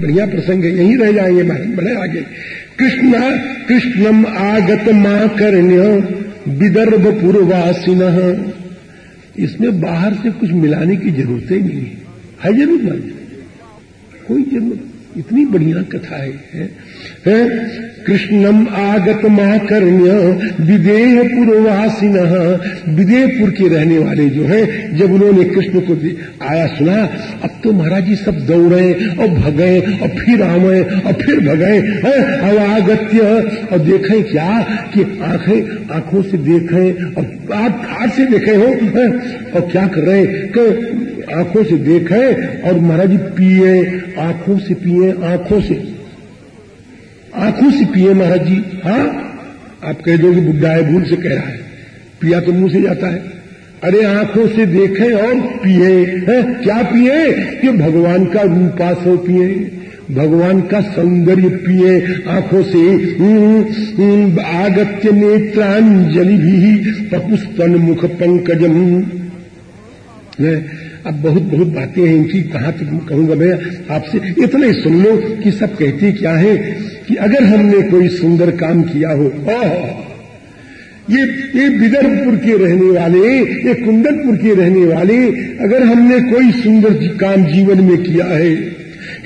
बढ़िया प्रसंग है यहीं रह जाएँगे बड़े आगे। कृष्ण कृष्णम आगत माँ करण्य विदर्भ पूर्ववासिन इसमें बाहर से कुछ मिलाने की ज़रूरत ही। नहीं है ज़रूर ना कोई ज़रूरत इतनी बढ़िया कथा है, है? कृष्णम आगत महाकर्ण्य विदेह पुरवासिन विदेहपुर के रहने वाले जो हैं, जब उन्होंने कृष्ण को आया सुना, अब तो महाराज जी सब दौड़े और भगे और फिर आवे और फिर भगे अब आगत्य, और देखे क्या कि आँखें, आँखों से देखे, और आप ठाट से देखे हो, है? और क्या कर रहे कि आँखों से देखे, और महाराज जी पिए, आँखों से पिए, आँखों से आँखों से पिए महाराज जी। हाँ आप कह दो कि बुढ़ा है भूल से कह रहा है। पिया तो मुँह से जाता है। अरे आँखों से देखे और पिए। क्या पिए? कि भगवान का रूपा सो पिए। भगवान का सौंदर्य पिए। आँखों से हम्म, हम्म, आगत्य नेत्रांजलि भी पपुस्तन मुख पंकजम। अब बहुत बहुत बातें हैं इनकी। कहाँ तक कहूँगा मैं आपसे? इतने सुन लो कि सब कहते क्या है? कि अगर हमने कोई सुंदर काम किया हो ये ये विदर्भपुर के रहने वाले, ये कुंदनपुर के रहने वाले, अगर हमने कोई सुंदर काम जीवन में किया है,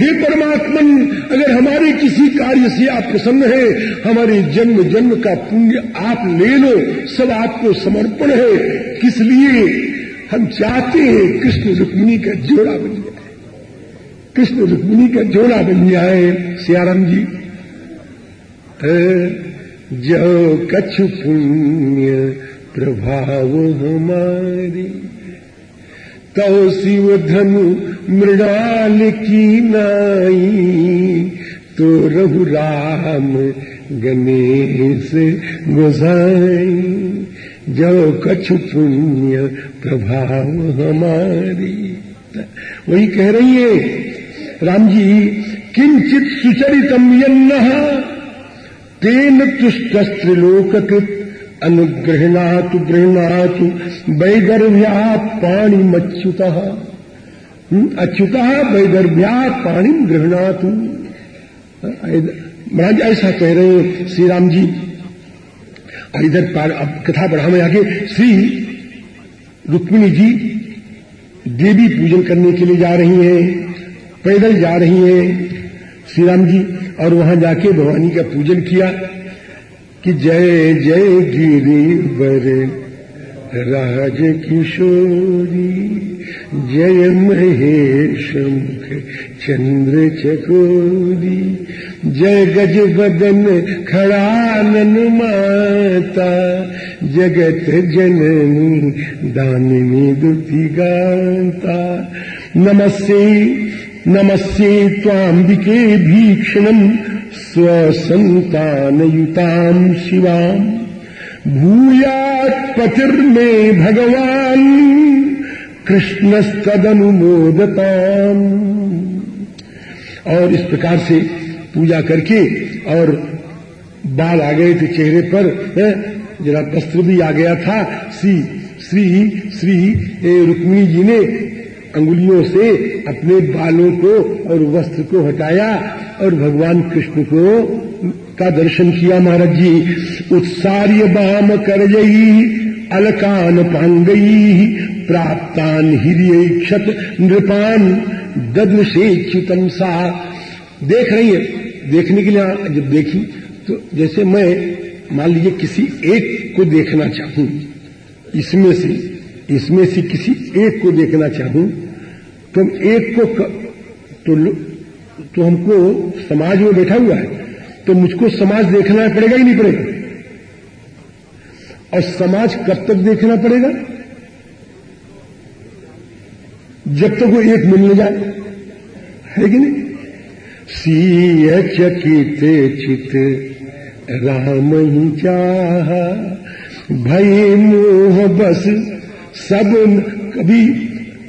हे परमात्मन, अगर हमारे किसी कार्य से आप प्रसन्न है, हमारे जन्म जन्म का पुण्य आप ले लो, सब आपको समर्पण है, किस लिए? हम चाहते हैं कृष्ण रुक्मिणी का जोड़ा बन जाए। कृष्ण रुक्मिणी का जोड़ा बन जाए, सियाराम जी। जो कछु पुण्य प्रभाव हमारी। तो शिव धनु मृणाल की नाई तो रघु राम गणेश गोसाई। जो कछु पुण्य प्रभाव हमारी। वही कह रही है राम जी, किंचित सुचरितम यन्न तेन तुष्टस्त्रिलोककृत अनुगृहणातु गृहणातु वैदर्भ्या पाणिमच्युत। अच्युत वैदर्भ्या पाणी गृहणातु। महाराज, ऐसा कह रहे हैं श्री राम जी। और इधर अब कथा बढ़ा में आगे, श्री रुक्मिणी जी देवी पूजन करने के लिए जा रही हैं, पैदल जा रही हैं। श्री राम जी और वहाँ जाके भवानी का पूजन किया कि जय जय गिरिवर राज किशोरी, जय महेश मुख चंद्र चकोरी, जय गज बदन खड़ानन माता, जगत जननी दानिनी दुति गाता नमस्ते। नमस्ते त्वाम्बिके भीक्षणम् स्वसन्तानयुताम् शिवाम्। भूयात् पतिर्मे भगवान्, कृष्णस्तदनुमोदताम्। और इस प्रकार से पूजा करके और बाल आ गए थे चेहरे पर जरा वस्त्र भी आ गया था। श्री श्री श्री रुक्मिणी जी ने अंगुलियों से अपने बालों को और वस्त्र को हटाया और भगवान कृष्ण को का दर्शन किया महाराज जी। उत्सार्य बाम कर अलकान पांगई प्राप्तान हिरिय क्षत नृपान, दद्म से च्युतम सा देख रही है, देखने के लिए जब देखी तो जैसे मैं, मान लीजिए किसी एक को देखना चाहूँ, इसमें से इसमें से किसी एक को देखना चाहूँ तो हम एक को क, तो तो हमको समाज में बैठा हुआ है तो मुझको समाज देखना पड़ेगा ही नहीं पड़ेगा? और समाज कब तक देखना पड़ेगा? जब तक वो एक मिलने जाए है कि नहीं? सीय चकित चित राम ही चाह भय मोह बस सब कभी,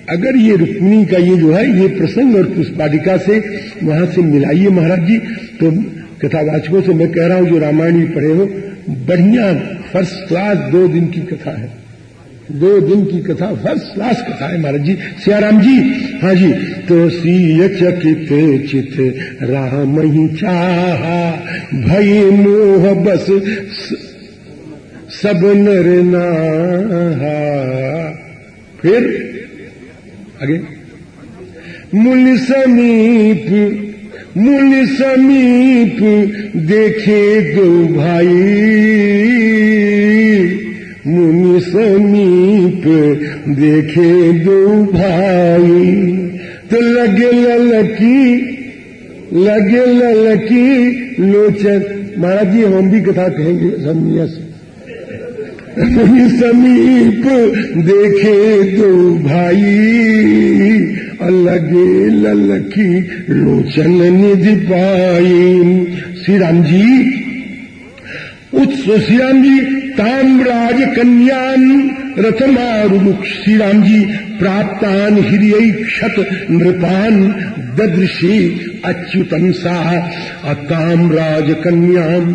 अगर ये रुक्मिणी का ये जो है, ये प्रसंग और पुष्पादिका से वहाँ से मिलाइए महाराज जी तो कथावाचकों से मैं कह रहा हूँ, जो रामायण भी पढ़े हो, बढ़िया फ़र्स्ट क्लास दो दिन की कथा है। दो दिन की कथा फ़र्स्ट क्लास कथा है महाराज जी। सियाराम जी हाँ जी तो सी चकित चित, राम ही चाहा, भई मोह बस सब नर फिर? आगे। मूल समीप मूल समीप देखे दो भाई। मुनि समीप देखे दो भाई। तो लगे ललकी लगे ललकी लोचन। महाराज जी, हम भी कथा कहेंगे समिया से मुनि समीप देखे दो भाई लगे ललकी लोचन निधि पाई। श्री राम जी उस श्री राम जी, ताम्राज कन्यान रथमारुमुख श्री राम जी, प्राप्तान हिरिय क्षत नृपान, ददृशी अच्युतम सा ताम्राज कन्याम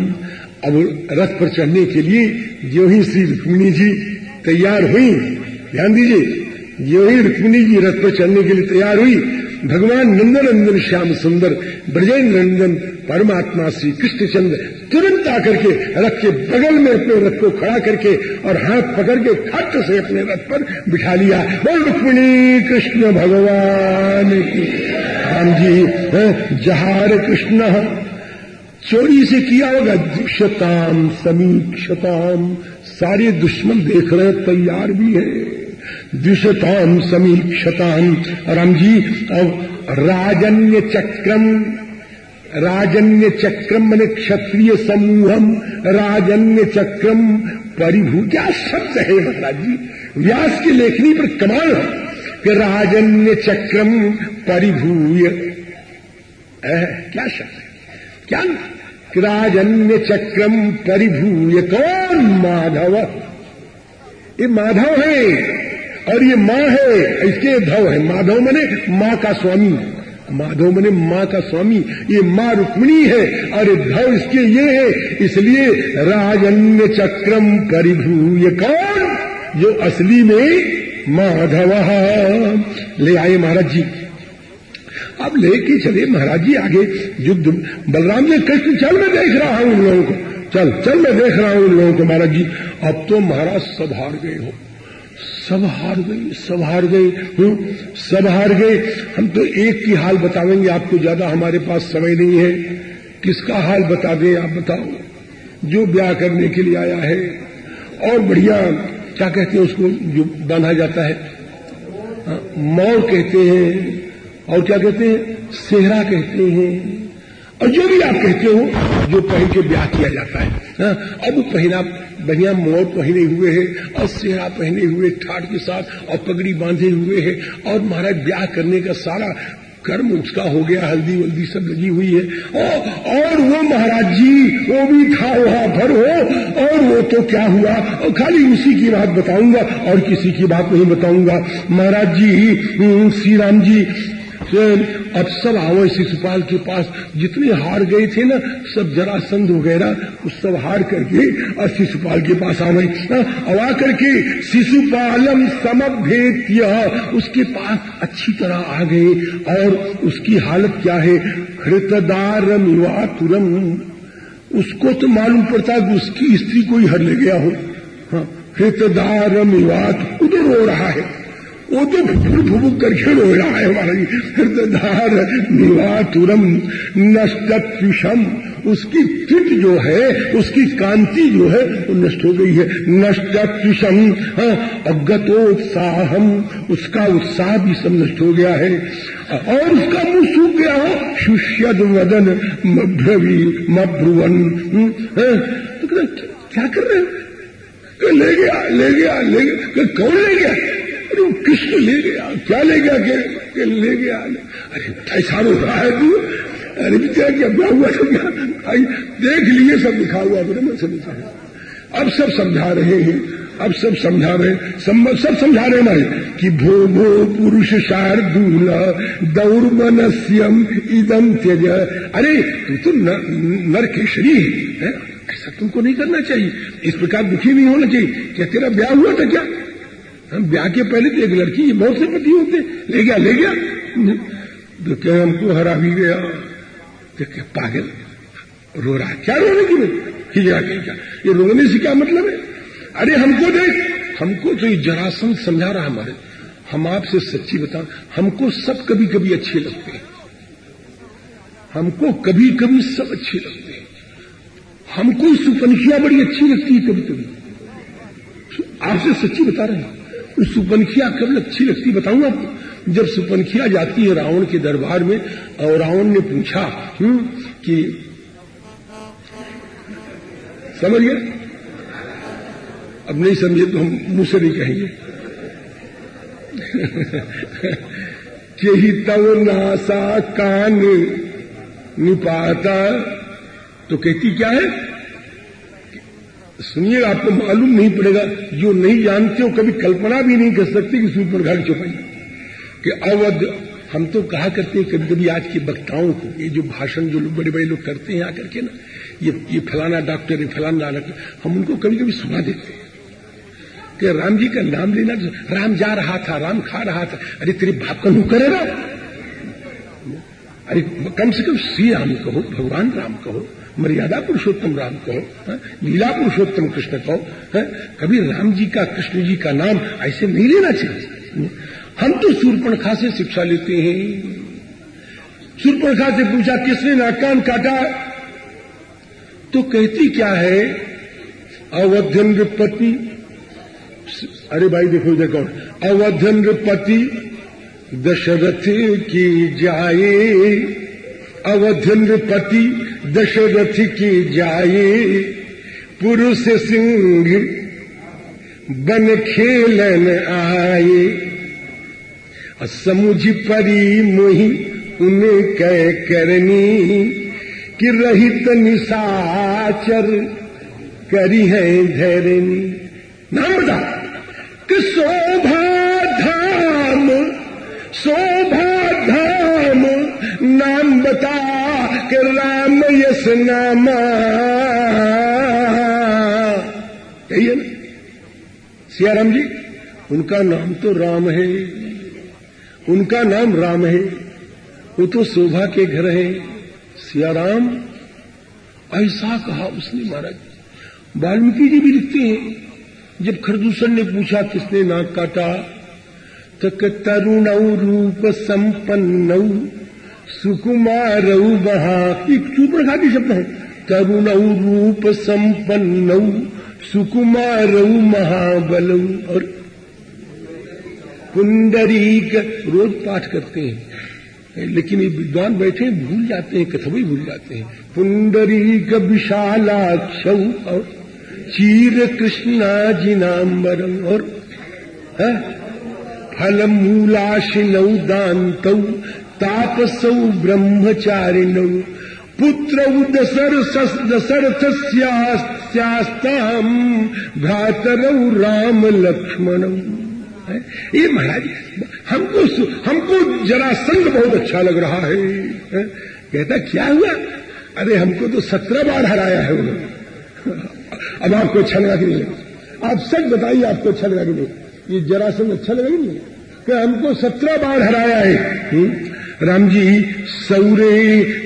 अब रथ पर चढ़ने के लिए जो ही श्री रुक्मिणी जी तैयार हुई, ध्यान दीजिए, जो ही रुक्मिणी जी रथ पर चढ़ने के लिए तैयार हुई, भगवान नंदन नंदन श्याम सुंदर ब्रजेंद्र नंदन परमात्मा श्री कृष्णचंद्र तुरंत आकर के रथ के बगल में अपने रथ को खड़ा करके और हाथ पकड़ के खट से अपने रथ पर बिठा लिया। बोल, रुक्मिणी कृष्ण भगवान की। राम जी जहार कृष्ण। चोरी से किया होगा। दुष्यताम समीक्षताम, सारे दुश्मन देख रहे तैयार भी है। दुष्यताम समीक्षताम। राम जी, अब राजन्य चक्रम राजन्य चक्रम मैंने क्षत्रिय समूहम, राजन्य चक्रम। परिभू, क्या शब्द है महाराज जी? व्यास की लेखनी पर कमाल है कि राजन्य चक्रम परिभूय। क्या शब्द है? क्या? राजन्य चक्रम परिभूय कौन माधव। ये माधव है, और ये माँ है इसके धव है। माधव मने माँ का स्वामी। माधव मने माँ का स्वामी। ये माँ रुक्मिणी है, और धव इसके ये है, इसलिए राजन्य चक्रम परिभूय कौन जो असली में माधव ले आए महाराज जी। अब लेके चले महाराज जी आगे युद्ध। बलराम जी कृष्ण चल मैं देख रहा हूँ उन लोगों को। चल चल मैं देख रहा हूँ उन लोगों को महाराज जी। अब तो महाराज सब हार गए हो। सब हार गए सब हार गए हम्म, सब हार गए। हम तो एक की हाल बतावेंगे आपको ज़्यादा हमारे पास समय नहीं है। किसका हाल बता दें आप बताओ। जो ब्याह करने के लिए आया है और बढ़िया क्या कहते हैं उसको जो बांधा जाता है? हाँ, मौर कहते हैं। और क्या कहते हैं? सेहरा कहते हैं। और जो भी आप कहते हो जो पहन के ब्याह किया जाता है हाँ, अब पहना बढ़िया मोर पहने हुए है और सेहरा पहने हुए ठाट के साथ और पगड़ी बांधे हुए है और महाराज ब्याह करने का सारा कर्म उसका हो गया हल्दी वल्दी सब लगी हुई है। और, और वो महाराज जी वो भी था वहाँ भर हो और वो तो क्या हुआ? और खाली उसी की बात बताऊँगा और किसी की बात नहीं बताऊँगा। महाराज जी श्री राम जी अब सब आओ शिशुपाल के पास जितने हार गए थे ना सब जरासंध वगैरह उस सब हार करके और शिशुपाल के पास आ गए। अब आकर के शिशुपालम समभेत्य उसके पास अच्छी तरह आ गए। और उसकी हालत क्या है? हृतदार तुरम उसको तो मालूम पड़ता कि उसकी स्त्री कोई हर ले गया हो। हाँ, हृतदार मिवात उधर रो रहा है। वो तो फुफुक फुफुक करके रो रहा है हमारी हृदयधार निवातुरम नष्टम उसकी फिट जो है उसकी कांति जो है वो नष्ट हो गई है। नष्टम हाँ, अगतोत्साहम। उसका उत्साह भी सब नष्ट हो गया है। और उसका मुँह सूख गया। हो वदन मभ्रवी मभ्रुवन हाँ, तो क्या कर रहे हो? ले गया ले गया ले गया। कौन ले गया? अरे कृष्ण ले गया? क्या ले गया के, के ले गया? अरे ऐसा रो रहा है तू। अरे क्या क्या ब्याह हुआ सब? भाई देख लिए सब लिखा हुआ बोले मैं समझ अब सब समझा रहे हैं अब सब समझा रहे सब समझा रहे हमारे। कि भो भो पुरुष शार्दूल दौर्मनस्यम इदम त्यज। अरे तू तो नर है ऐसा तुमको नहीं करना चाहिए। इस प्रकार दुखी नहीं होना चाहिए। क्या तेरा ब्याह हुआ था क्या? हम ब्याह के पहले तो एक लड़की, ये बहुत से पति होते ले गया ले गया। तो क्या हमको हरा भी गया। तो क्या पागल, रो रहा क्या रोने की गया कहीं क्या? ये रोने से क्या मतलब है? अरे, हमको देख, हमको तो ये जरासन समझा रहा हमारे। हम आपसे सच्ची बताओ हमको सब कभी कभी अच्छे लगते हैं। हमको कभी कभी सब अच्छे लगते हैं। हमको सुपनखिया बड़ी अच्छी लगती है कभी कभी आपसे सच्ची बता रहे हैं। सुपनखिया कब अच्छी लगती बताऊँ आपको। जब सुपनखिया जाती है रावण के दरबार में और रावण ने पूछा हम्म, कि समझ गए अब नहीं समझे तो हम मुँह से नहीं कहेंगे। कि ही तव नासा कान निपाता तो कहती क्या है? सुनिए, आपको मालूम नहीं पड़ेगा, जो नहीं जानते हो, कभी कल्पना भी नहीं कर सकते कि सूपर घर चुपाई कि अवध हम तो कहा करते हैं कभी कभी आज के वक्ताओं को, ये जो भाषण जो लोग बड़े बड़े लोग करते हैं आकर के ना, ये ये फलाना डॉक्टर है, फलाना डॉक्टर हम उनको कभी कभी सुना देते हैं। कि राम जी का नाम लेना, राम जा रहा था, राम खा रहा था, अरे तेरे बाप का मुँह करेगा? अरे कम से कम श्री राम कहो, भगवान राम कहो। मर्यादा पुरुषोत्तम राम कहो लीला पुरुषोत्तम कृष्ण कहो हा? कभी राम जी का, कृष्ण जी का नाम ऐसे नहीं लेना चाहिए। हम तो सूर्पणखा से शिक्षा लेते हैं। सूर्पणखा से पूछा, किसने नाकान काटा? तो कहती क्या है? अवध्यन पति अरे भाई देखो इधर कौन अवध्य नृपति दशरथ की जाए। अवध्य नृपति दशरथ की जाए, पुरुष सिंह बन खेलन आए। समुझ परी मोही उन्हें कह करनी कि रहित निशाचर करी है धैर्यनी नाम बता कि शोभा धाम, शोभा धाम नाम बता कि नामा। यही है ना? सियाराम जी, उनका नाम तो राम है। उनका नाम राम है। वो तो शोभा के घर है। सियाराम, ऐसा कहा उसने महाराज। वाल्मीकि जी भी लिखते हैं। जब खरदूषण ने पूछा किसने नाक काटा तो तरुण रूप संपन्न। सुकुमार महा चूपण के शब्द है। तरुण रूप संपन्न, सुकुमार महाबल। और पुंडरीक रोज पाठ करते हैं। लेकिन ये विद्वान बैठे, भूल जाते हैं कथम ही भूल जाते हैं। पुंडरीक विशालाक्ष और चीर कृष्णा जिनाम्बरम और फल मूलाशिनौ दात तापसौ ब्रह्मचारिणौ पुत्र दशरथ स्यास्ताम भ्रातरौ राम लक्ष्मणौ ये महाराज, हमको हमको जरा संग बहुत अच्छा लग रहा है? कहता, क्या हुआ? अरे, हमको तो सत्रह बार हराया है उन्होंने। अब आपको अच्छा लगा कि नहीं? आप सच बताइए, आपको अच्छा लगा कि नहीं? ये जरा संग अच्छा लगा कि नहीं? हमको सत्रह बार हराया है। हुँ? राम जी सौरे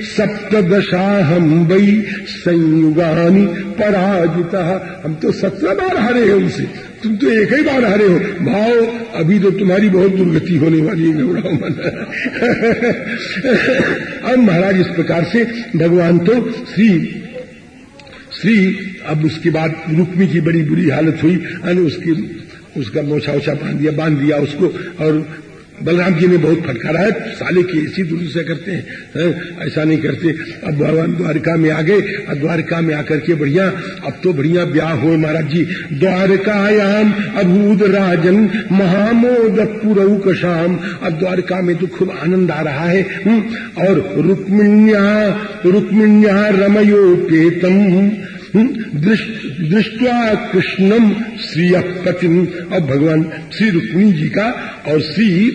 सप्तदशा हम वही संयुगानी पराजिता। हम तो सत्रह बार हारे हैं उनसे। तुम तो एक ही बार हारे हो। भाव, अभी तो तुम्हारी बहुत दुर्गति होने वाली है घबराओ मन अब महाराज, इस प्रकार से भगवान तो श्री श्री, अब उसके बाद रुक्मी की बड़ी बुरी हालत हुई। उसकी, उसका मोछा ओछा बाँध दिया बाँध दिया उसको, और बलराम जी ने बहुत फटकारा है, साले की ऐसी दूरी से करते हैं? ऐसा नहीं करते अब भगवान द्वारका में आ गए और द्वारका में आकर के बढ़िया, अब तो बढ़िया ब्याह हो महाराज जी द्वारकायाम अभूत राजन महामोद पुरऊ कशाम अब द्वारका में तो खूब आनंद आ रहा है हुँ? और रुक्मिण्या रुक्मिण्या रमयोपेतम दृष्टवा कृष्णम श्री पतिम और भगवान श्री रुक्मिणी जी का और श्री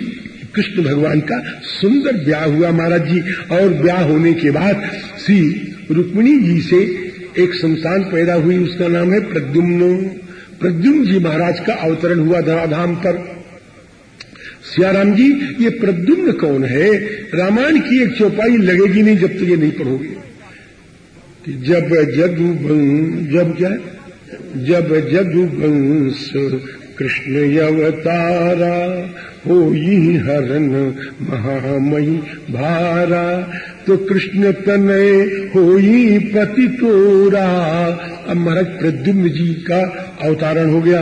कृष्ण भगवान का सुंदर ब्याह हुआ महाराज जी। और ब्याह होने के बाद श्री रुक्मिणी जी से एक संतान पैदा हुई, उसका नाम है प्रद्युम्न। प्रद्युम्न जी महाराज का अवतरण हुआ धराधाम पर। सियाराम जी, ये प्रद्युम्न कौन है? रामायण की एक चौपाई लगेगी नहीं जब तक तो ये नहीं पढ़ोगे। कि जब जदु जब क्या जब जदु वंश कृष्ण अवतारा हो ही हरन महामयी भारा। तो कृष्ण तनय हो ही पति तोरा अब महाराज प्रद्युम्न जी का अवतारण हो गया।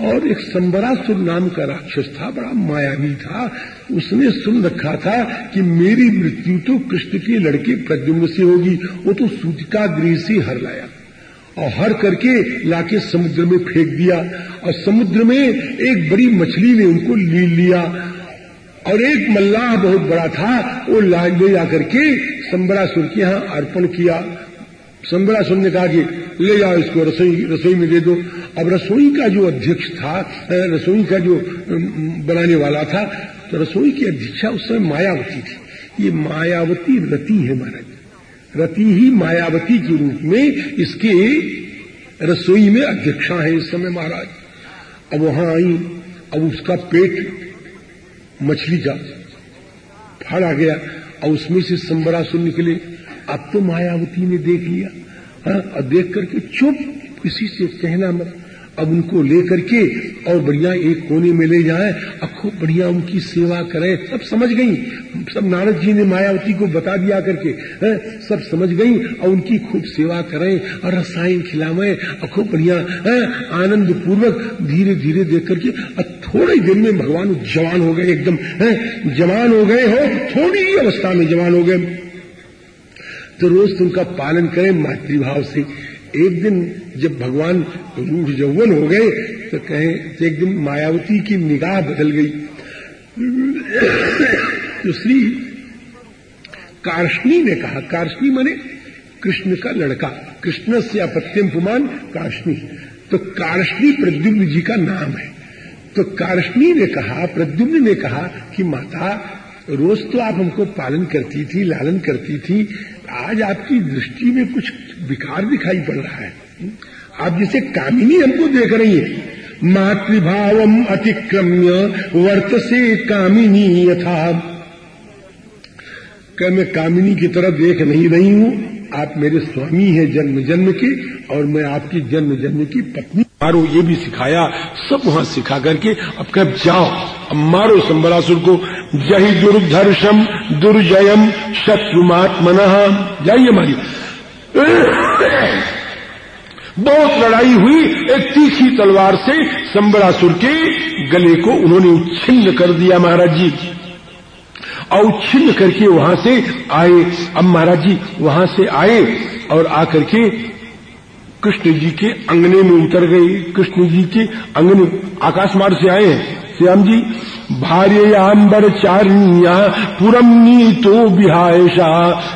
और एक संबरासुर नाम का राक्षस था, बड़ा मायावी था। उसने सुन रखा था कि मेरी मृत्यु तो कृष्ण के लड़के प्रद्युम्न से होगी, वो तो सूतिका गृह से हर लाया। और हर करके लाके समुद्र में फेंक दिया। और समुद्र में एक बड़ी मछली ने उनको ली लिया। और एक मल्लाह बहुत बड़ा था, वो ले जाकर के संबरासुर के यहाँ अर्पण किया। संबरासुर ने कहा कि ले जाओ इसको, रसोई रसोई में दे दो। अब रसोई का जो अध्यक्ष था रसोई का जो बनाने वाला था तो रसोई की अध्यक्षा उस समय मायावती थी। ये मायावती रति है महाराज। रति ही मायावती के रूप में इसके रसोई में अध्यक्षा है इस समय महाराज। अब वहाँ आई, अब उसका पेट मछली का फाड़ा गया। और उसमें से संबरासुर निकले। अब तो मायावती ने देख लिया। हाँ देख करके चुप किसी से कहना मत। अब उनको लेकर के और बढ़िया एक कोने में ले जाए, अब खूब बढ़िया उनकी सेवा करें। सब समझ गई। सब नारद जी ने मायावती को बता दिया करके, है? सब समझ गई और उनकी खूब सेवा करें और रसायन खिलावे और खूब बढ़िया आनंद पूर्वक धीरे धीरे देख करके और थोड़े दिन में भगवान जवान हो गए एकदम जवान हो गए हो, थोड़ी ही अवस्था में जवान हो गए। तो रोज तो उनका पालन करें मातृभाव से। एक दिन जब भगवान रूढ़ यौवन हो गए तो कहें तो एक दिन मायावती की निगाह बदल गई। तो श्री कार्षणी ने कहा कार्षणी माने कृष्ण का लड़का, कृष्ण से अपत्यम पुमान कार्षणी तो कार्षणी प्रद्युम्न जी का नाम है। तो कार्षणी ने कहा, प्रद्युम्न ने कहा कि माता, रोज तो आप हमको पालन करती थी, लालन करती थी आज आपकी दृष्टि में कुछ विकार दिखाई पड़ रहा है। आप जैसे कामिनी हमको देख रही है। मातृभावम अतिक्रम्य वर्त से कामिनी यथा। क्या मैं कामिनी की तरफ़ देख नहीं रही हूँ? आप मेरे स्वामी हैं जन्म जन्म के और मैं आपकी जन्म जन्म की पत्नी। मारो ये भी सिखाया, सब वहाँ सिखा करके अब कब जाओ? अब मारो संबरासुर को। जही दुर्धर्षम दुर्जयम शत्रुमात्मन। जाइए मारी बहुत लड़ाई हुई एक तीखी तलवार से संबरासुर के गले को उन्होंने उच्छिन्न कर दिया महाराज जी। और उच्छिन्न करके वहाँ से आए। अब महाराज जी, वहाँ से आए और आकर के कृष्ण जी के अंगने में उतर गए। कृष्ण जी के अंगने आकाश मार्ग से आए। श्याम जी भार्यांबर चारिया पुरम नीतो बिहायशा।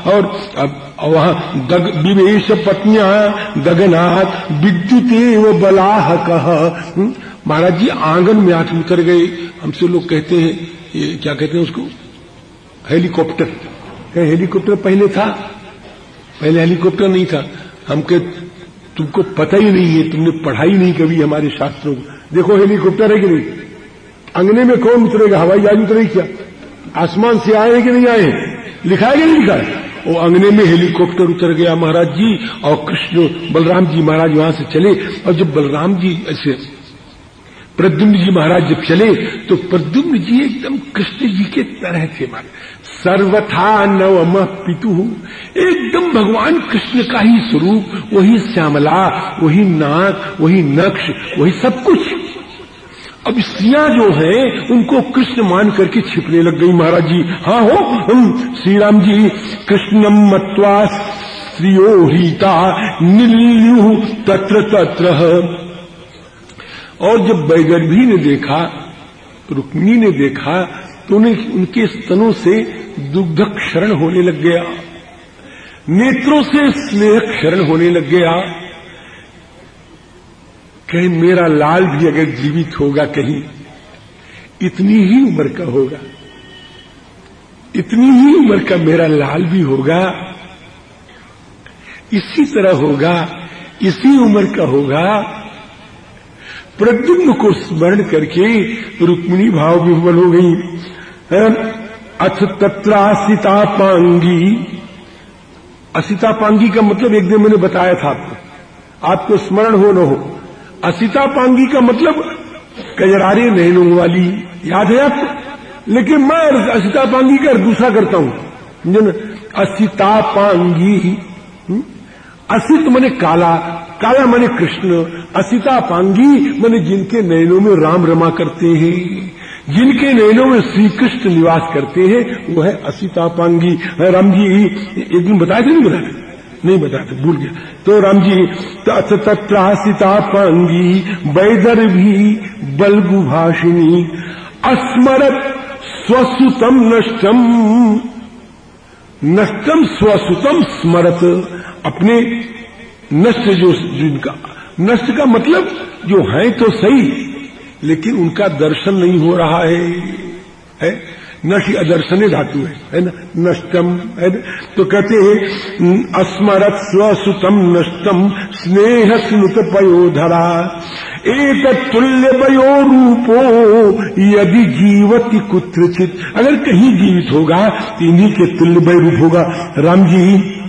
और अब वहाँ विवेश पत्निया गगनाथ विद्युत बलाह कह हम्म, महाराज जी आँगन में आके उतर गए। हमसे लोग कहते हैं ये क्या कहते हैं उसको? हेलीकॉप्टर। क्या हेलीकॉप्टर पहले था? पहले हेलीकॉप्टर नहीं था। हमके तुमको पता ही नहीं है तुमने पढ़ाई नहीं कभी हमारे शास्त्रों को। देखो हेलीकॉप्टर है कि नहीं? अंगने में कौन उतरेगा? हवाई जहाज़ उतरेगी क्या? आसमान से आए कि नहीं आए लिखा है? कि नहीं लिखा? है वो अंगने में हेलीकॉप्टर उतर गया महाराज जी, और कृष्ण बलराम जी महाराज वहाँ से चले, और जब बलराम जी ऐसे प्रद्युम्न जी महाराज जब चले तो प्रद्युम्न जी एकदम कृष्ण जी के तरह थे महाराज। सर्वथा नवम पितु। एकदम भगवान कृष्ण का ही स्वरूप, वही श्यामला, वही नाक वही नक्श वही सब कुछ। अब स्त्रियाँ जो है, उनको कृष्ण मान करके छिपने लग गई महाराज जी। हाँ हो श्री राम जी कृष्णम मत्वा स्त्रियो रीता नीलु तत्र तत्र। और जब बैगर्भी ने देखा, रुक्मिणी ने देखा तो उन्हें, उनके स्तनों से दुग्ध क्षरण होने लग गया। नेत्रों से स्नेह क्षरण होने लग गया। कहीं, मेरा लाल भी अगर जीवित होगा कहीं, इतनी ही उम्र का होगा। इतनी ही उम्र का मेरा लाल भी होगा, इसी तरह होगा, इसी उम्र का होगा। प्रद्युम्न को स्मरण करके रुक्मिणी भाव विह्वल हो गई। अथ तत्रासिता पांगी असिता पांगी का मतलब एक दिन मैंने बताया था आपको। आपको स्मरण हो न हो। असिता पांगी का मतलब कजरारे नैनों वाली, याद है आपको लेकिन मैं असिता पांगी का दूसरा करता हूँ। असिता पांगी हम्म? असित मने काला काला मने कृष्ण, असिता पांगी मने जिनके नैनों में राम रमा करते हैं, जिनके नैनों में श्री कृष्ण निवास करते हैं, वो है असिता पांगी। राम जी, एक दिन बताए थे नहीं बताए नहीं बताते भूल गया। तो राम जी तत्रासिता पांगी बैदर भी बलगु भाषिनी अस्मरत स्वसुतम नष्टम। नष्टम स्वसुतम स्मरत। अपने नष्ट जो जिनका नष्ट का मतलब जो है तो सही लेकिन उनका दर्शन नहीं हो रहा है, है? नष्ट अदर्शन धातु है है ना? नष्टम, है ना? तो कहते हैं अस्मरत स्वसुतम नष्टम स्नेह स्मृत पयोधरा एक तुल्य पयो रूपो यदि जीवति कुत्रचित। अगर कहीं जीवित होगा तो इन्हीं के तुल्य वय रूप होगा। राम जी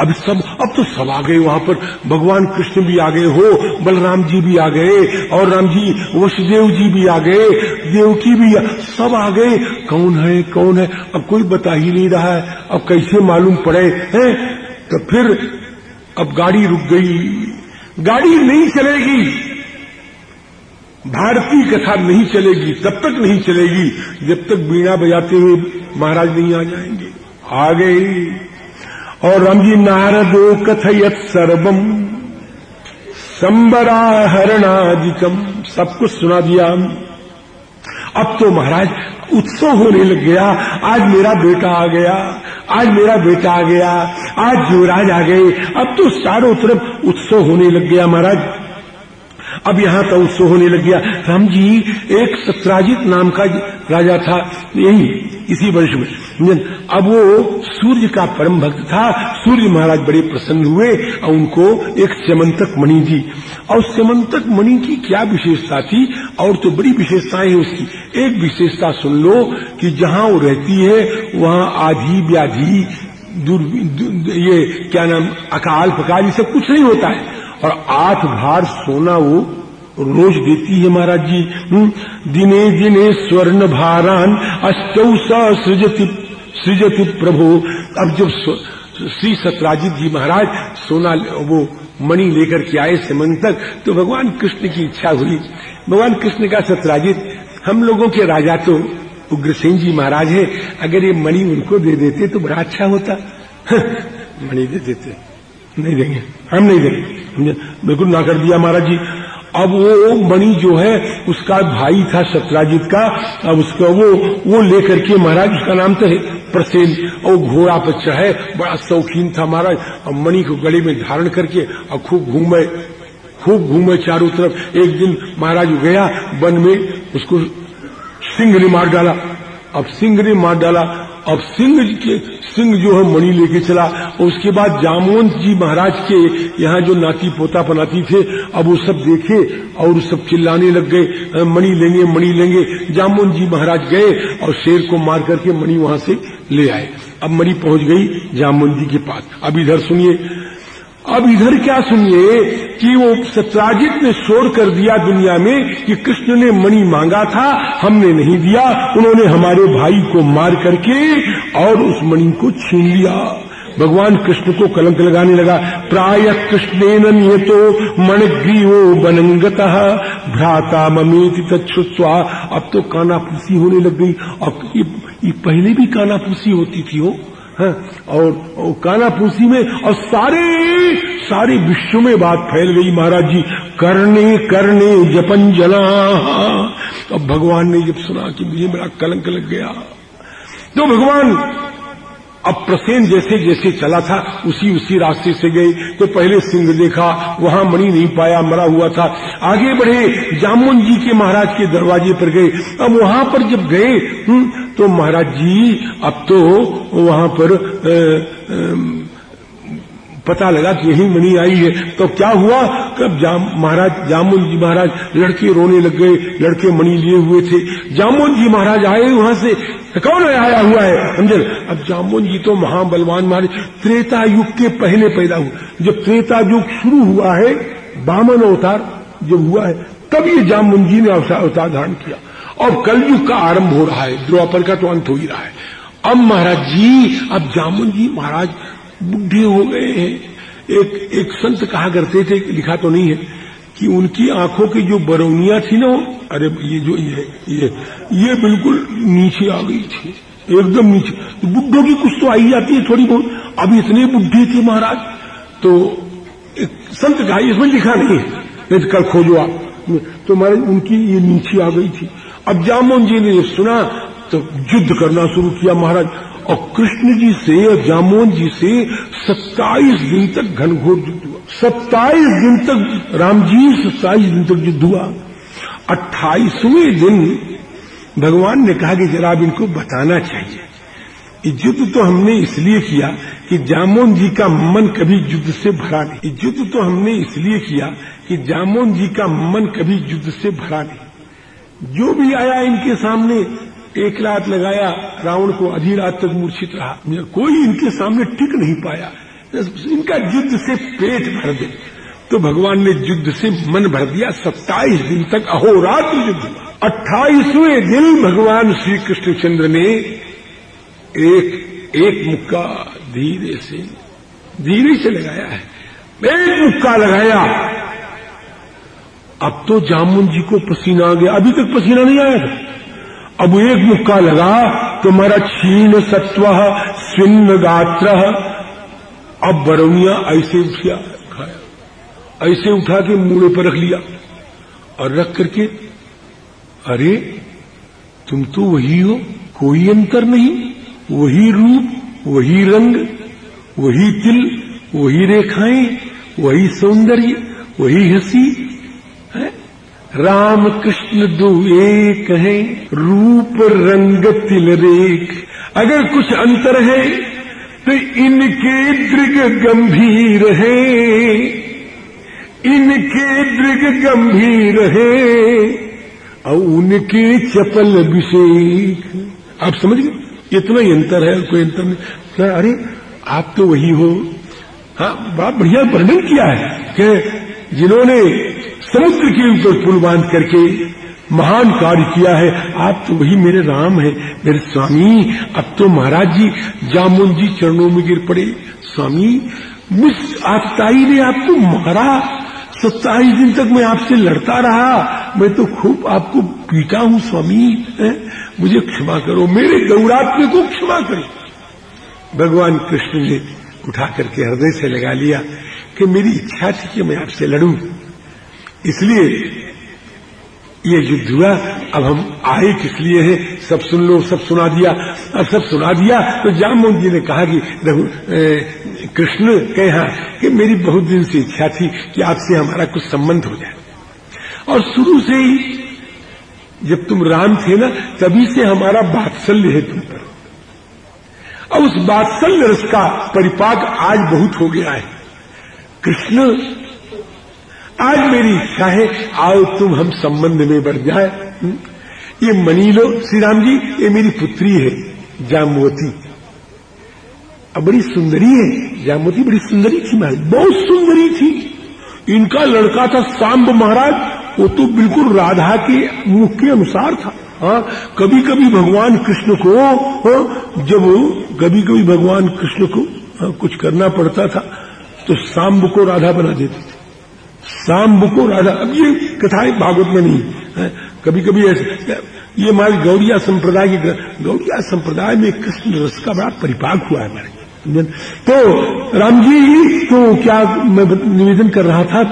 अब सब, अब तो सब आ गए वहाँ पर। भगवान कृष्ण भी आ गए, हो, बलराम जी भी आ गए, और राम जी, वसुदेव जी भी आ गए, देवकी भी, सब आ गए। कौन है कौन है? अब कोई बता ही नहीं रहा है। अब कैसे मालूम पड़े, हैं? तो फिर अब गाड़ी रुक गई। गाड़ी नहीं चलेगी। भारतीय कथा नहीं चलेगी, तब तक नहीं चलेगी। जब तक बीणा बजाते हुए महाराज नहीं आ जाएँगे। आ गए। और राम जी नारदो कथयत सर्वम संबरा हरणादिकम सब कुछ सुना दिया। अब तो महाराज, उत्सव होने लग गया। आज मेरा बेटा आ गया। आज मेरा बेटा आ गया। आज युवराज आ गए। अब तो चारों तरफ़ उत्सव होने लग गया महाराज। अब यहाँ तो उत्सव होने लग गया। राम जी, एक सत्राजित नाम का राजा था। यही, इसी वर्ष में। अब वो सूर्य का परम भक्त था। सूर्य महाराज बड़े प्रसन्न हुए और उनको एक सेमंतक मणि दी। और सेमंतक मणि की क्या विशेषता थी? और तो बड़ी विशेषताएँ है उसकी। एक विशेषता सुन लो कि जहाँ वो रहती है वहाँ आधी व्याधि दूर, ये क्या नाम अकाल पकाल ये सब कुछ नहीं होता है। और आठ भार सोना वो रोज देती है महाराज जी। हम्म, दिने दिने स्वर्ण भारान अष्टौ सृजति सृजति प्रभु। अब जब श्री सतराजित जी महाराज सोना वो मणि लेकर के आए समन तक तो भगवान कृष्ण की इच्छा हुई। भगवान कृष्ण का सतराजित, हम लोगों के राजा तो उग्रसेन जी महाराज है, अगर ये मणि उनको दे देते तो बड़ा अच्छा होता। मणि दे देते, नहीं देंगे, हम नहीं देंगे। बिल्कुल ना कर दिया महाराज जी अब वो मणि जो है, उसका भाई था सत्राजित का, अब उसका वो वो लेकर के महाराज, उसका नाम तो है प्रसेन। और घोड़ा पर चढ़े बड़ा शौकीन था महाराज। अब मणि को गले में धारण करके और खूब घूमे खूब घूमे चारों तरफ़। एक दिन महाराज गया, वन में उसको सिंह ने मार डाला। अब सिंह ने मार डाला अब सिंह के, सिंह जो है मणि लेके चला। और उसके बाद जामवंत जी महाराज के यहाँ जो नाती पोता पनाती थे, अब वो सब देखे और सब चिल्लाने लग गए मणि लेंगे मणि लेंगे। जामवंत जी महाराज गए और शेर को मार करके मणि वहाँ से ले आए। अब मणि पहुँच गई जामवंत जी के पास। अब इधर सुनिए, अब इधर क्या सुनिए? कि वो सत्राजित ने शोर कर दिया दुनिया में कि कृष्ण ने मणि मांगा था हमने नहीं दिया। उन्होंने हमारे भाई को मार करके और उस मणि को छीन लिया। भगवान कृष्ण को कलंक लगाने लगा। प्राय कृष्ण नियतो मणग्रीवो बनंगत भ्राता ममेति तत्वा अब तो कानापूसी होने लग गई। अब ये, ये पहले भी कानापूसी होती थी वो है और, और कानापूसी में और सारे सारे विश्व में बात फैल गई महाराज जी। करने करने जपन जला। अब भगवान ने जब सुना कि मुझे मेरा कलंक लग गया तो भगवान अब प्रसेन जैसे जैसे चला था उसी उसी रास्ते से गए। तो पहले सिंह देखा वहाँ मणि नहीं पाया मरा हुआ था। आगे बढ़े जामुन जी के महाराज के दरवाजे पर गए। अब वहाँ पर जब गए हम्म, तो महाराज जी अब तो वहाँ पर पता लगा कि यही मणि आई है। तो क्या हुआ? कब जाम, महाराज जामुन जी महाराज लड़के रोने लग गए। लड़के मणि लिए हुए थे। जामुन जी महाराज आए वहाँ से। कौन आया हुआ है? समझे अब जामुन जी तो महाबलवान महाराज, त्रेता युग के पहले पैदा हुआ जब त्रेता युग शुरू हुआ है, बामन अवतार जब हुआ है, तब ये जामुन जी ने अवतार धारण किया। और कलयुग का आरंभ हो रहा है। द्वापर का तो अंत हो ही रहा है। अब महाराज जी, अब जामुन जी महाराज बुढ़े हो गए हैं। एक एक संत कहा करते थे, लिखा तो नहीं है, कि उनकी आँखों की जो बरौनिया थी ना, अरे ये जो, ये ये ये बिल्कुल नीचे आ गई थी, एकदम नीचे। तो बुढ़ों की कुछ तो आई जाती है थोड़ी बहुत। अब इतने बुढ़े थे महाराज तो संत कहा इसमें लिखा नहीं है। कल खोजो आप। तो महाराज, उनकी ये नीचे आ गई थी। अब जामुन जी ने सुना तो युद्ध करना शुरू किया महाराज। और कृष्ण जी से और जामोन जी से सत्ताईस दिन तक घनघोर युद्ध हुआ। सत्ताईस दिन तक राम जी सत्ताईस दिन तक युद्ध हुआ। अट्ठाईसवें दिन भगवान ने कहा कि जरा इनको बताना चाहिए। युद्ध तो हमने इसलिए किया कि जामोन जी का मन कभी युद्ध से भरा नहीं। युद्ध तो हमने इसलिए किया कि जामोन जी का मन कभी युद्ध से भरा नहीं। जो भी आया इनके सामने, एक लात लगाया रावण को आधी रात तक मूर्छित रहा। कोई इनके सामने टिक नहीं पाया। इनका युद्ध से पेट भर दे तो भगवान ने युद्ध से मन भर दिया। सत्ताईस दिन तक अहोरात्र युद्ध। अट्ठाईसवें दिन भगवान श्री कृष्णचंद्र ने एक एक मुक्का धीरे से धीरे से लगाया है। एक मुक्का लगाया। अब तो जामुन जी को पसीना आ गया। अभी तक पसीना नहीं आया था। अब एक मुक्का लगा। क्षीण सत्व स्विन्न गात्र अब बरौनिया ऐसे उठिया, खाया। ऐसे उठा के मूड़े पर रख लिया। और रख करके, अरे, तुम तो वही हो, कोई अंतर नहीं। वही रूप, वही रंग, वही तिल, वही रेखाएँ, वही सौंदर्य, वही हँसी राम कृष्ण दो एक है रूप रंग तिल रेख। अगर कुछ अंतर है तो इनके दृग गंभीर है। इनके दृग गंभीर है। और उनके चपल अभिषेक। आप समझ गए? इतना ही अंतर है कोई अंतर नहीं। अरे, आप तो वही हो। हाँ बड़ा बढ़िया वर्णन किया है। कि जिन्होंने समुद्र के ऊपर पुल बाँध करके महान कार्य किया है। आप तो वही मेरे राम है, मेरे स्वामी। अब तो महाराज जी, जामुन जी चरणों में गिर पड़े। स्वामी मुझ आपताई ने आपको मारा। सत्ताईस दिन तक मैं आपसे लड़ता रहा। मैं तो खूब आपको पीटा हूँ, स्वामी। है? मुझे क्षमा करो, मेरे गौरात्म को क्षमा करो। भगवान कृष्ण ने उठा करके हृदय से लगा लिया कि मेरी इच्छा थी कि मैं आपसे लड़ूं। इसलिए ये युद्ध हुआ। अब हम आए किस लिए है? सब सुन लो, सब सुना दिया। अब सब सुना दिया तो जामोहन जी ने कहा कि रघु कृष्ण कहे कि मेरी बहुत दिन से इच्छा थी कि आपसे हमारा कुछ संबंध हो जाए। और शुरू से ही जब तुम राम थे ना, तभी से हमारा बात्सल्य है तुम पर। और उस बात्सल्य रस का परिपाक आज बहुत हो गया है। कृष्ण आज मेरी इच्छा है आओ तुम हम संबंध में बढ़ जाए। हम्म? ये मनी लो श्री राम जी ये मेरी पुत्री है जामवती। अब बड़ी सुंदरी है जामवती बड़ी सुंदरी थी महाराज बहुत सुंदरी थी। इनका लड़का था सांब महाराज वो तो बिल्कुल राधा के मुख के अनुसार था। हाँ कभी कभी भगवान कृष्ण को हाँ, जब कभी कभी भगवान कृष्ण को हाँ, कुछ करना पड़ता था तो सांब को राधा बना देते थे। शाम को राधा अब ये कथाएँ भागवत में नहीं है। कभी कभी ऐसे, ये हमारे गौड़िया संप्रदाय के गौड़िया संप्रदाय में कृष्ण रस का बड़ा परिपाक हुआ है हमारे। तो राम जी तो क्या मैं निवेदन कर रहा था?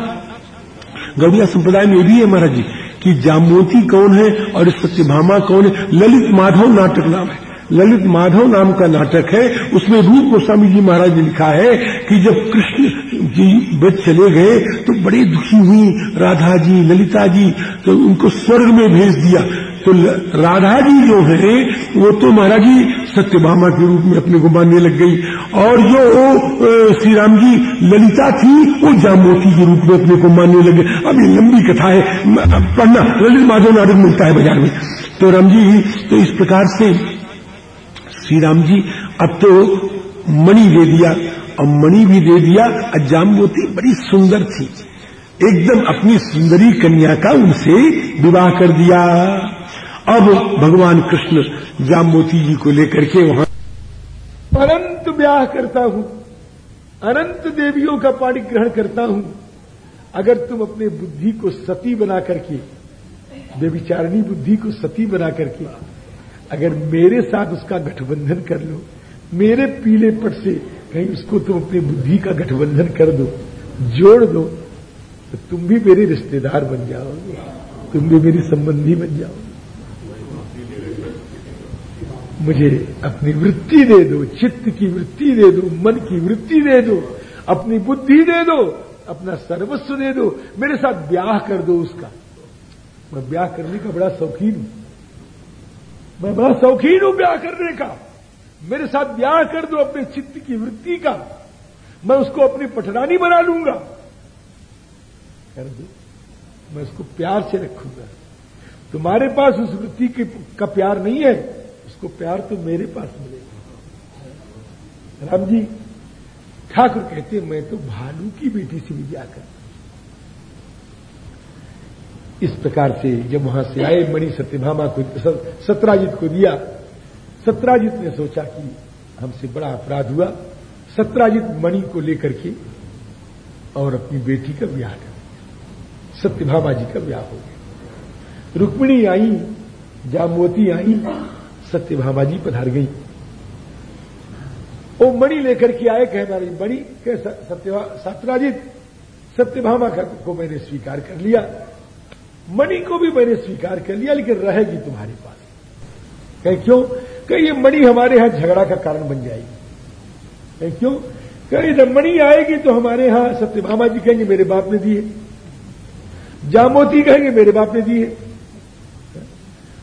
गौड़िया संप्रदाय में ये भी है महाराज जी, कि जामोती कौन है और सत्यभामा कौन है? ललित माधव नाटक नाम है। ललित माधव नाम का नाटक है। उसमें रूप गोस्वामी जी महाराज ने लिखा है कि जब कृष्ण जी बच चले गए तो बड़े दुखी हुई राधा जी, ललिता जी तो उनको स्वर्ग में भेज दिया। तो राधा जी जो है, वो तो महाराज जी सत्यभामा के रूप में अपने को मानने लग गई। और जो श्री राम जी ललिता थी, वो जामोती के रूप में अपने को मानने लगे अब ये लंबी कथा है। पढ़ना, ललित माधव नाटक मिलता है बाज़ार में। तो राम जी तो इस प्रकार से श्री राम जी, अब तो मणि दे दिया और मणि भी दे दिया और जामवती बड़ी सुंदर थी। एकदम अपनी सुंदरी कन्या का उनसे विवाह कर दिया। अब भगवान कृष्ण जामोती जी को लेकर के वहाँ अनंत ब्याह करता हूँ। अनंत देवियों का पाणी ग्रहण करता हूँ। अगर तुम अपने बुद्धि को सती बना करके व्यविचारणी बुद्धि को सती बना करके अगर मेरे साथ उसका गठबंधन कर लो, मेरे पीले पट से कहीं उसको तुम अपनी बुद्धि का गठबंधन कर दो, जोड़ दो तो तुम भी मेरे रिश्तेदार बन जाओगे, तुम भी मेरी संबंधी बन जाओगे। मुझे अपनी वृत्ति दे दो, चित्त की वृत्ति दे दो, मन की वृत्ति दे दो, अपनी बुद्धि दे दो, अपना सर्वस्व दे दो, मेरे साथ ब्याह कर दो उसका। मैं ब्याह करने का बड़ा शौकीन हूँ। मैं बड़ा शौकीन हूँ ब्याह करने का। मेरे साथ ब्याह कर दो अपने चित्त की वृत्ति का। मैं उसको अपनी पटरानी बना लूँगा। कर दो मैं उसको प्यार से रखूँगा। तुम्हारे पास उस वृत्ति का प्यार नहीं है, उसको प्यार तो मेरे पास मिलेगा। राम जी ठाकुर कहते मैं तो भालू की बेटी से भी ब्याह कर इस प्रकार से जब वहाँ से आए, मणि सत्यभामा को सत्राजित को दिया। सत्राजित ने सोचा कि हमसे बड़ा अपराध हुआ। सत्राजित मणि को लेकर के और अपनी बेटी का ब्याह कर दिया। सत्यभामा जी का ब्याह हो गया। रुक्मिणी आई, जामवती आई, सत्यभामा जी पधार गई। वो मणि लेकर के आए, कहे हमारी मणि, कह के सत्यराजित सत्यभामा को मैंने स्वीकार कर लिया। मणि को भी मैंने स्वीकार कर लिया, लेकिन रहेगी तुम्हारे पास। कहे क्यों? कहे ये मणि हमारे यहाँ झगड़ा का कारण बन जाएगी। कह क्यों? कहे जब मणि आएगी तो हमारे यहाँ सत्यभामा जी कहेंगे, मेरे बाप ने दिए। जामोती कहेंगे, मेरे बाप ने दिए।